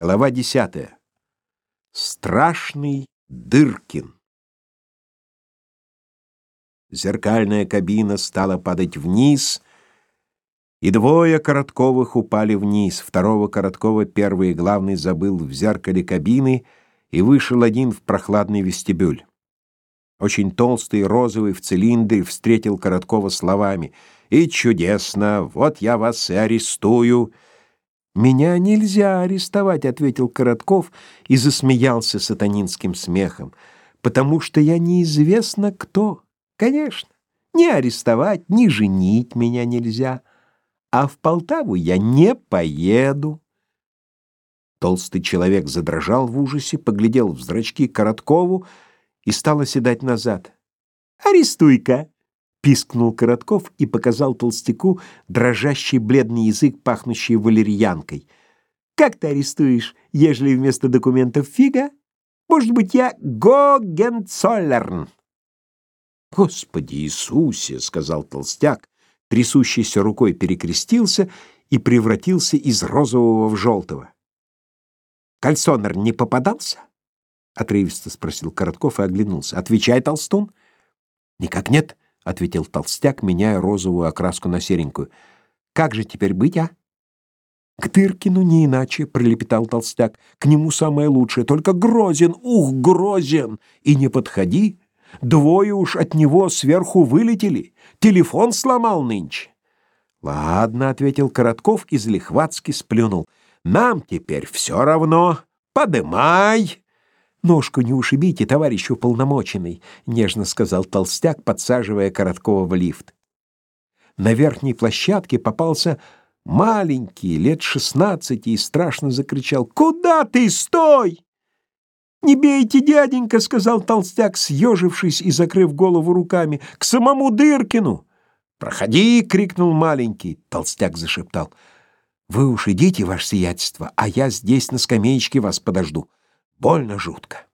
Глава десятая. Страшный Дыркин. Зеркальная кабина стала падать вниз, и двое Коротковых упали вниз. Второго Короткова первый и главный забыл в зеркале кабины, и вышел один в прохладный вестибюль. Очень толстый, розовый, в цилиндре, встретил Короткова словами «И чудесно! Вот я вас и арестую!» «Меня нельзя арестовать», — ответил Коротков и засмеялся сатанинским смехом, «потому что я неизвестно кто. Конечно, ни арестовать, ни женить меня нельзя, а в Полтаву я не поеду». Толстый человек задрожал в ужасе, поглядел в зрачки Короткову и стал оседать назад. «Арестуй-ка!» Пискнул Коротков и показал толстяку дрожащий бледный язык, пахнущий валерьянкой. Как ты арестуешь, ежели вместо документов фига? Может быть, я Гогенцоллерн? Господи Иисусе, сказал толстяк, трясущейся рукой перекрестился и превратился из розового в желтого. Кальсонер не попадался? отрывисто спросил Коротков и оглянулся. Отвечай, толстун. Никак нет ответил толстяк, меняя розовую окраску на серенькую. Как же теперь быть, а? К Тыркину не иначе, пролепетал толстяк. К нему самое лучшее, только грозен, ух, грозен. И не подходи, двое уж от него сверху вылетели. Телефон сломал нынче. Ладно, ответил Коротков и залихватски сплюнул. Нам теперь все равно. Подымай. Ножку не ушибите, товарищ уполномоченный, нежно сказал толстяк, подсаживая Короткова в лифт. На верхней площадке попался маленький, лет шестнадцати, и страшно закричал: "Куда ты, стой!" «Не бейте, дяденька!» — сказал толстяк, съежившись и закрыв голову руками. «К самому Дыркину!» «Проходи!» — крикнул маленький. Толстяк зашептал. «Вы уж идите, ваше сиятельство, а я здесь на скамеечке вас подожду. Больно жутко.